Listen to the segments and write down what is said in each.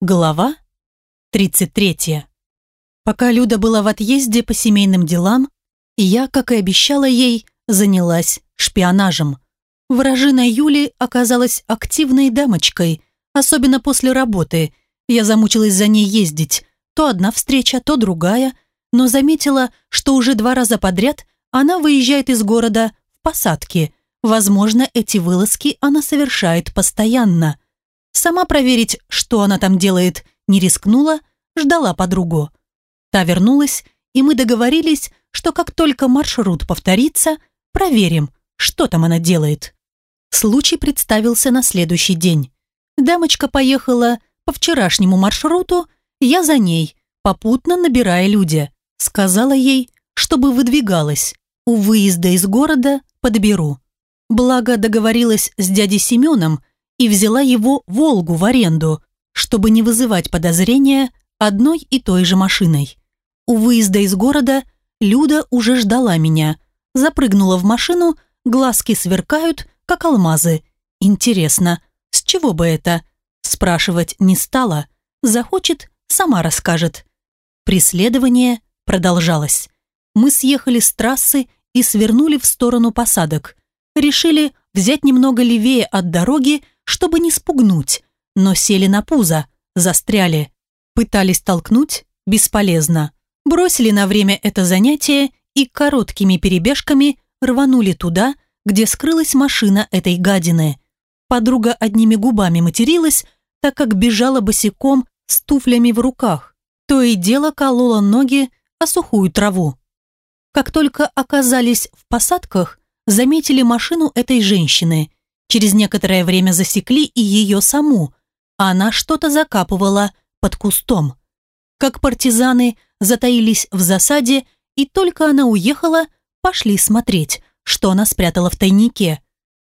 Глава 33. Пока Люда была в отъезде по семейным делам, я, как и обещала ей, занялась шпионажем. Вражина Юли оказалась активной дамочкой, особенно после работы. Я замучилась за ней ездить. То одна встреча, то другая, но заметила, что уже два раза подряд она выезжает из города в посадки. Возможно, эти вылазки она совершает постоянно – Сама проверить, что она там делает, не рискнула, ждала подругу. Та вернулась, и мы договорились, что как только маршрут повторится, проверим, что там она делает. Случай представился на следующий день. Дамочка поехала по вчерашнему маршруту, я за ней, попутно набирая люди. Сказала ей, чтобы выдвигалась. У выезда из города подберу. Благо договорилась с дядей Семеном, и взяла его «Волгу» в аренду, чтобы не вызывать подозрения одной и той же машиной. У выезда из города Люда уже ждала меня. Запрыгнула в машину, глазки сверкают, как алмазы. Интересно, с чего бы это? Спрашивать не стала. Захочет, сама расскажет. Преследование продолжалось. Мы съехали с трассы и свернули в сторону посадок. Решили взять немного левее от дороги, чтобы не спугнуть, но сели на пузо, застряли. Пытались толкнуть – бесполезно. Бросили на время это занятие и короткими перебежками рванули туда, где скрылась машина этой гадины. Подруга одними губами материлась, так как бежала босиком с туфлями в руках. То и дело колола ноги о сухую траву. Как только оказались в посадках, заметили машину этой женщины. Через некоторое время засекли и ее саму. Она что-то закапывала под кустом. Как партизаны затаились в засаде, и только она уехала, пошли смотреть, что она спрятала в тайнике.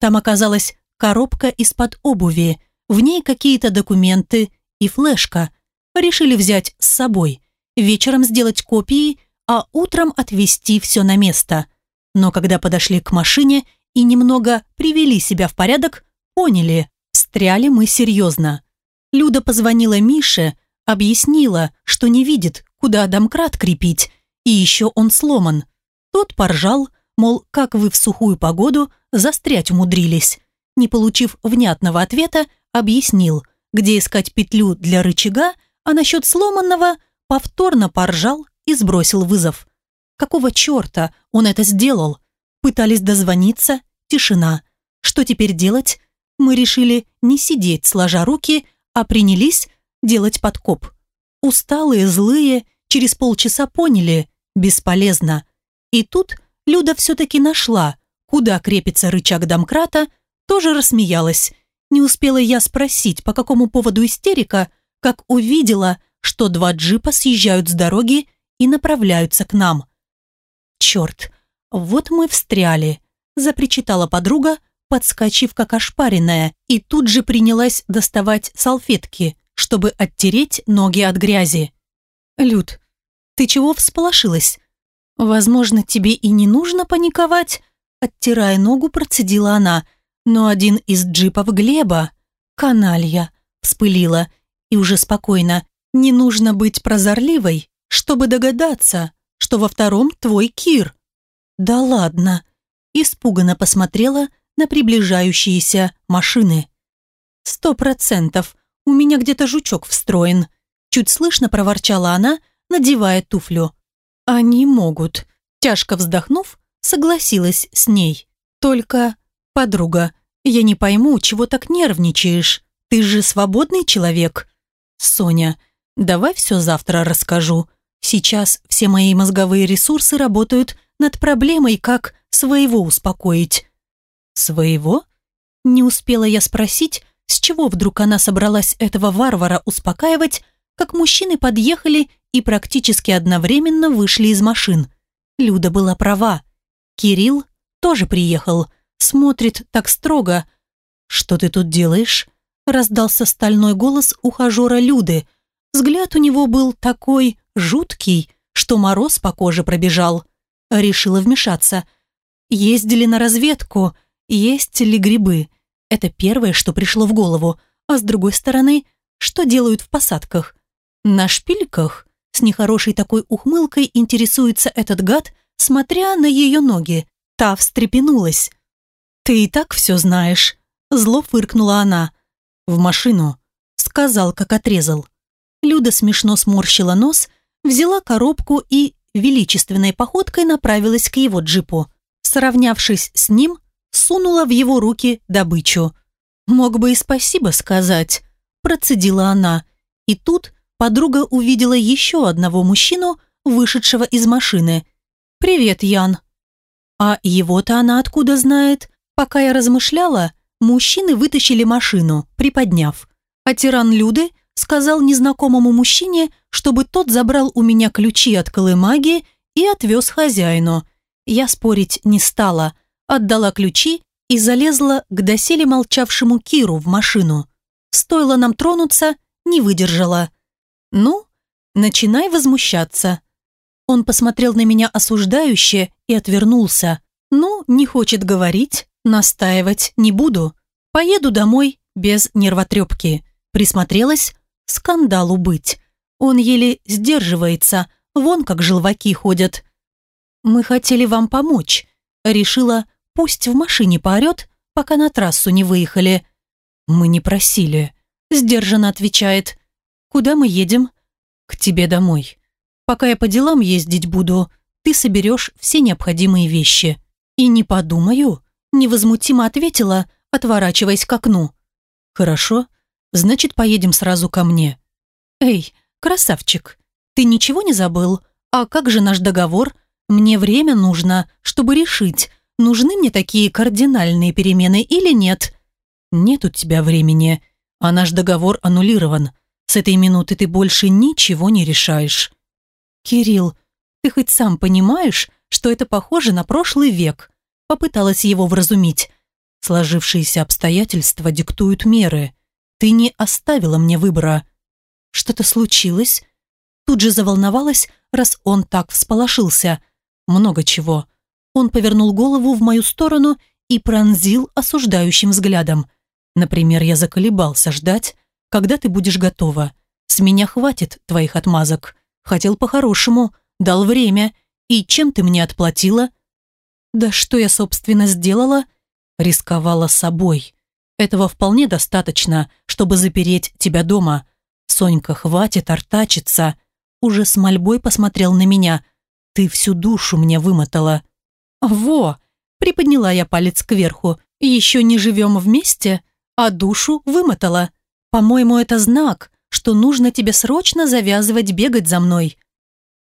Там оказалась коробка из-под обуви, в ней какие-то документы и флешка. Решили взять с собой, вечером сделать копии, а утром отвезти все на место. Но когда подошли к машине и немного привели себя в порядок, поняли, встряли мы серьезно. Люда позвонила Мише, объяснила, что не видит, куда домкрат крепить, и еще он сломан. Тот поржал, мол, как вы в сухую погоду застрять умудрились. Не получив внятного ответа, объяснил, где искать петлю для рычага, а насчет сломанного повторно поржал и сбросил вызов. Какого черта он это сделал? Пытались дозвониться, тишина. Что теперь делать? Мы решили не сидеть сложа руки, а принялись делать подкоп. Усталые, злые, через полчаса поняли – бесполезно. И тут Люда все-таки нашла, куда крепится рычаг домкрата, тоже рассмеялась. Не успела я спросить, по какому поводу истерика, как увидела, что два джипа съезжают с дороги и направляются к нам. Черт, вот мы встряли запричитала подруга, подскочив как ошпаренная, и тут же принялась доставать салфетки, чтобы оттереть ноги от грязи. «Люд, ты чего всполошилась? Возможно, тебе и не нужно паниковать?» Оттирая ногу, процедила она, но один из джипов Глеба, каналья, вспылила, и уже спокойно, не нужно быть прозорливой, чтобы догадаться, что во втором твой Кир. «Да ладно», испуганно посмотрела на приближающиеся машины. «Сто процентов, у меня где-то жучок встроен», чуть слышно проворчала она, надевая туфлю. «Они могут», тяжко вздохнув, согласилась с ней. «Только, подруга, я не пойму, чего так нервничаешь. Ты же свободный человек». «Соня, давай все завтра расскажу. Сейчас все мои мозговые ресурсы работают над проблемой, как своего успокоить. Своего? Не успела я спросить, с чего вдруг она собралась этого варвара успокаивать, как мужчины подъехали и практически одновременно вышли из машин. Люда была права. Кирилл тоже приехал, смотрит так строго. «Что ты тут делаешь?» раздался стальной голос ухажера Люды. Взгляд у него был такой жуткий, что мороз по коже пробежал. Решила вмешаться. Ездили на разведку, есть ли грибы. Это первое, что пришло в голову. А с другой стороны, что делают в посадках? На шпильках? С нехорошей такой ухмылкой интересуется этот гад, смотря на ее ноги. Та встрепенулась. «Ты и так все знаешь», – зло фыркнула она. «В машину», – сказал, как отрезал. Люда смешно сморщила нос, взяла коробку и величественной походкой направилась к его джипу. Сравнявшись с ним, сунула в его руки добычу. «Мог бы и спасибо сказать», – процедила она. И тут подруга увидела еще одного мужчину, вышедшего из машины. «Привет, Ян». А его-то она откуда знает? Пока я размышляла, мужчины вытащили машину, приподняв. А тиран Люды сказал незнакомому мужчине, чтобы тот забрал у меня ключи от колымаги и отвез хозяину. Я спорить не стала, отдала ключи и залезла к доселе молчавшему Киру в машину. Стоило нам тронуться, не выдержала. «Ну, начинай возмущаться». Он посмотрел на меня осуждающе и отвернулся. «Ну, не хочет говорить, настаивать не буду. Поеду домой без нервотрепки». Присмотрелась, скандалу быть. Он еле сдерживается, вон как желваки ходят. «Мы хотели вам помочь», решила, пусть в машине поорет, пока на трассу не выехали. «Мы не просили», сдержанно отвечает. «Куда мы едем?» «К тебе домой. Пока я по делам ездить буду, ты соберешь все необходимые вещи». «И не подумаю», невозмутимо ответила, отворачиваясь к окну. «Хорошо, значит, поедем сразу ко мне». «Эй, красавчик, ты ничего не забыл? А как же наш договор? Мне время нужно, чтобы решить, нужны мне такие кардинальные перемены или нет». «Нет у тебя времени, а наш договор аннулирован. С этой минуты ты больше ничего не решаешь». «Кирилл, ты хоть сам понимаешь, что это похоже на прошлый век?» Попыталась его вразумить. «Сложившиеся обстоятельства диктуют меры. Ты не оставила мне выбора». «Что-то случилось?» Тут же заволновалась, раз он так всполошился. «Много чего». Он повернул голову в мою сторону и пронзил осуждающим взглядом. Например, я заколебался ждать, когда ты будешь готова. С меня хватит твоих отмазок. Хотел по-хорошему, дал время. И чем ты мне отплатила? Да что я, собственно, сделала? Рисковала собой. Этого вполне достаточно, чтобы запереть тебя дома. Сонька, хватит артачиться. Уже с мольбой посмотрел на меня. Ты всю душу мне вымотала. Во! Приподняла я палец кверху. Еще не живем вместе, а душу вымотала. По-моему, это знак, что нужно тебе срочно завязывать бегать за мной.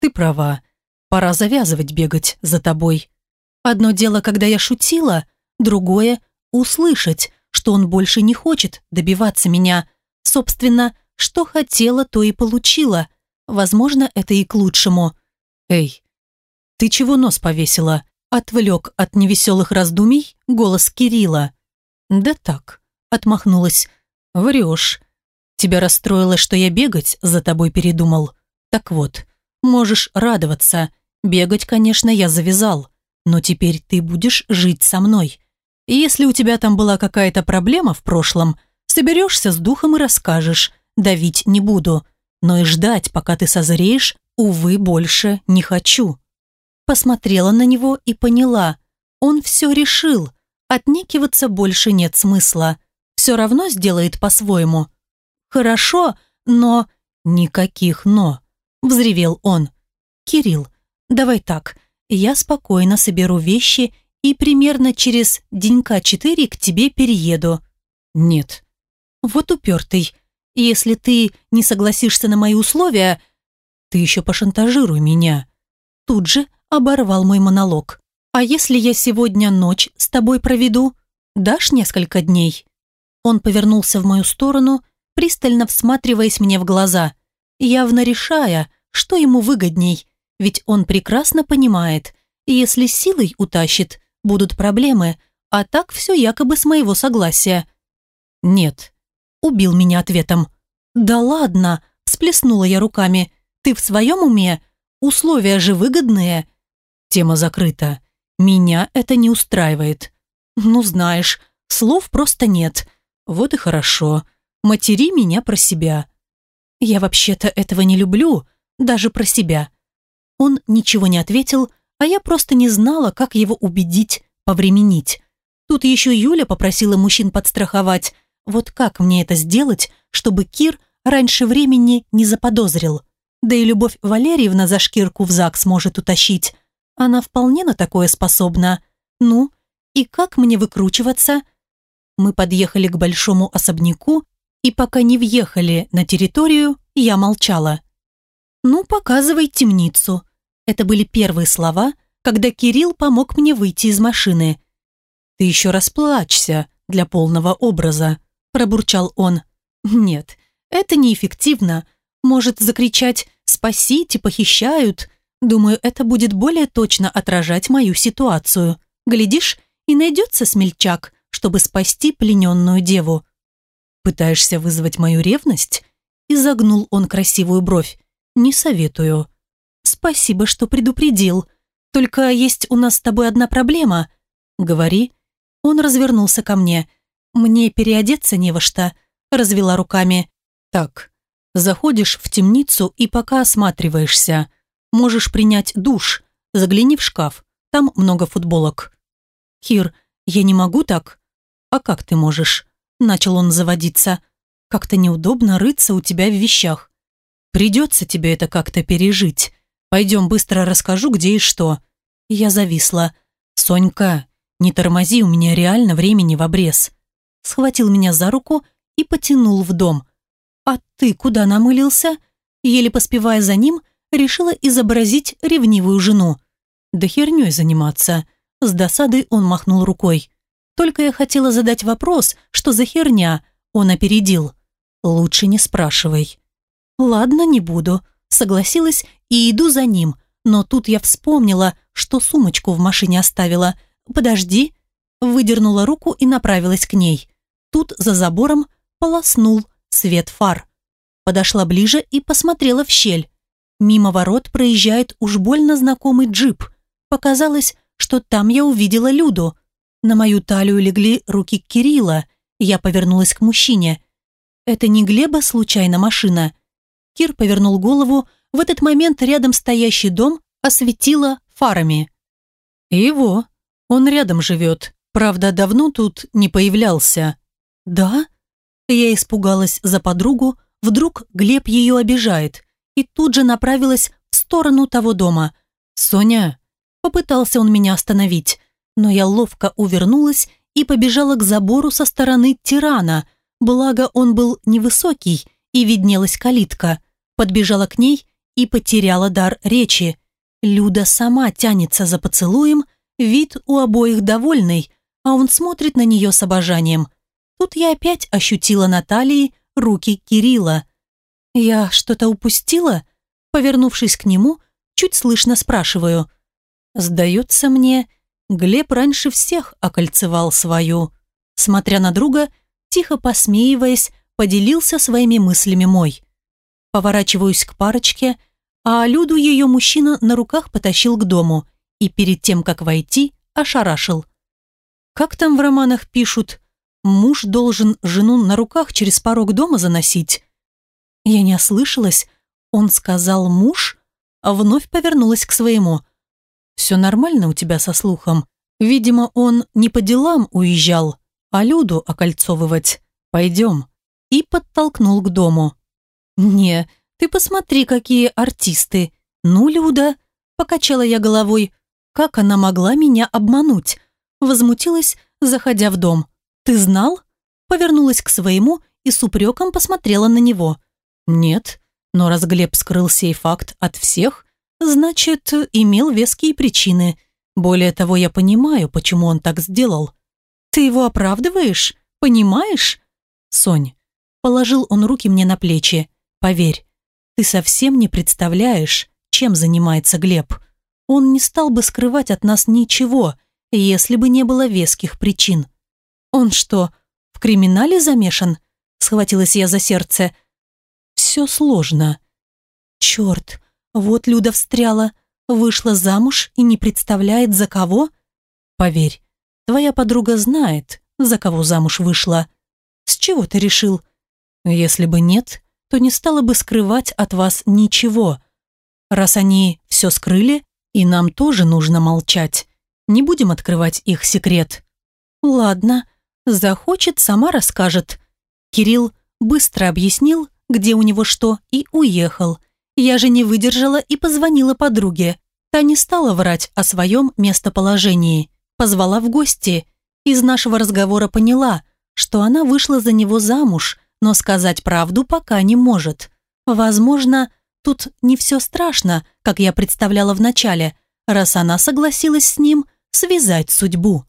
Ты права. Пора завязывать бегать за тобой. Одно дело, когда я шутила, другое — услышать, что он больше не хочет добиваться меня. Собственно, что хотела, то и получила. Возможно, это и к лучшему. «Эй, ты чего нос повесила?» Отвлек от невеселых раздумий голос Кирилла. «Да так», — отмахнулась. «Врешь. Тебя расстроило, что я бегать за тобой передумал? Так вот, можешь радоваться. Бегать, конечно, я завязал. Но теперь ты будешь жить со мной. И если у тебя там была какая-то проблема в прошлом, соберешься с духом и расскажешь. Давить не буду. Но и ждать, пока ты созреешь, увы, больше не хочу. Посмотрела на него и поняла. Он все решил. Отнекиваться больше нет смысла. Все равно сделает по-своему. Хорошо, но... Никаких «но», взревел он. Кирилл, давай так, я спокойно соберу вещи и примерно через денька четыре к тебе перееду. Нет. Вот упертый. Если ты не согласишься на мои условия, ты еще пошантажируй меня. Тут же оборвал мой монолог. А если я сегодня ночь с тобой проведу? Дашь несколько дней? Он повернулся в мою сторону пристально всматриваясь мне в глаза, явно решая, что ему выгодней, ведь он прекрасно понимает, если силой утащит, будут проблемы, а так все якобы с моего согласия. «Нет», — убил меня ответом. «Да ладно», — всплеснула я руками, «ты в своем уме? Условия же выгодные». Тема закрыта. Меня это не устраивает. Ну, знаешь, слов просто нет. Вот и хорошо. матери меня про себя. Я вообще-то этого не люблю, даже про себя. Он ничего не ответил, а я просто не знала, как его убедить, повременить. Тут еще Юля попросила мужчин подстраховать. Вот как мне это сделать, чтобы Кир раньше времени не заподозрил? Да и Любовь Валерьевна за шкирку в ЗАГС может утащить. Она вполне на такое способна. Ну, и как мне выкручиваться? Мы подъехали к большому особняку, и пока не въехали на территорию, я молчала. «Ну, показывай темницу». Это были первые слова, когда Кирилл помог мне выйти из машины. «Ты еще расплачься для полного образа», – пробурчал он. «Нет, это неэффективно. Может закричать «спасите, похищают». Думаю, это будет более точно отражать мою ситуацию. Глядишь, и найдется смельчак, чтобы спасти плененную деву. Пытаешься вызвать мою ревность? Изогнул он красивую бровь. Не советую. Спасибо, что предупредил. Только есть у нас с тобой одна проблема. Говори. Он развернулся ко мне. Мне переодеться не во что. Развела руками. Так, заходишь в темницу и пока осматриваешься. Можешь принять душ. Загляни в шкаф. Там много футболок. Кир, я не могу так. А как ты можешь? Начал он заводиться. Как-то неудобно рыться у тебя в вещах. Придется тебе это как-то пережить. Пойдем быстро расскажу, где и что. Я зависла. Сонька, не тормози, у меня реально времени в обрез. Схватил меня за руку и потянул в дом. А ты куда намылился? Еле поспевая за ним, решила изобразить ревнивую жену. Да херней заниматься. С досадой он махнул рукой. Только я хотела задать вопрос, что за херня, он опередил. Лучше не спрашивай. «Ладно, не буду», согласилась и иду за ним, но тут я вспомнила, что сумочку в машине оставила. «Подожди», выдернула руку и направилась к ней. Тут за забором полоснул свет фар. Подошла ближе и посмотрела в щель. Мимо ворот проезжает уж больно знакомый джип. Показалось, что там я увидела Люду. На мою талию легли руки Кирилла. Я повернулась к мужчине. «Это не Глеба случайно машина?» Кир повернул голову. В этот момент рядом стоящий дом осветило фарами. «Его. Он рядом живет. Правда, давно тут не появлялся». «Да?» Я испугалась за подругу. Вдруг Глеб ее обижает. И тут же направилась в сторону того дома. «Соня!» Попытался он меня остановить. Но я ловко увернулась и побежала к забору со стороны тирана. Благо он был невысокий и виднелась калитка подбежала к ней и потеряла дар речи. Люда сама тянется за поцелуем, вид у обоих довольный, а он смотрит на нее с обожанием. Тут я опять ощутила на талии руки Кирилла. «Я что-то упустила?» Повернувшись к нему, чуть слышно спрашиваю. «Сдается мне, Глеб раньше всех окольцевал свою». Смотря на друга, тихо посмеиваясь, поделился своими мыслями мой. Поворачиваюсь к парочке, а Люду ее мужчина на руках потащил к дому и перед тем, как войти, ошарашил. Как там в романах пишут, муж должен жену на руках через порог дома заносить? Я не ослышалась, он сказал «муж», а вновь повернулась к своему. «Все нормально у тебя со слухом? Видимо, он не по делам уезжал, а Люду окольцовывать. Пойдем». И подтолкнул к дому. «Не, ты посмотри, какие артисты. Ну, Люда!» Покачала я головой. Как она могла меня обмануть? Возмутилась, заходя в дом. «Ты знал?» Повернулась к своему и с упреком посмотрела на него. «Нет, но раз Глеб скрыл сей факт от всех, значит, имел веские причины. Более того, я понимаю, почему он так сделал. Ты его оправдываешь? Понимаешь?» «Сонь», положил он руки мне на плечи. Поверь, ты совсем не представляешь, чем занимается Глеб. Он не стал бы скрывать от нас ничего, если бы не было веских причин. Он что, в криминале замешан? Схватилась я за сердце. Все сложно. Черт, вот Люда встряла, вышла замуж и не представляет, за кого? Поверь, твоя подруга знает, за кого замуж вышла. С чего ты решил? Если бы нет, то не стала бы скрывать от вас ничего. Раз они все скрыли, и нам тоже нужно молчать. Не будем открывать их секрет. Ладно, захочет, сама расскажет. Кирилл быстро объяснил, где у него что, и уехал. Я же не выдержала и позвонила подруге. Та не стала врать о своем местоположении. Позвала в гости. Из нашего разговора поняла, что она вышла за него замуж, но сказать правду пока не может. Возможно, тут не все страшно, как я представляла вначале, раз она согласилась с ним связать судьбу.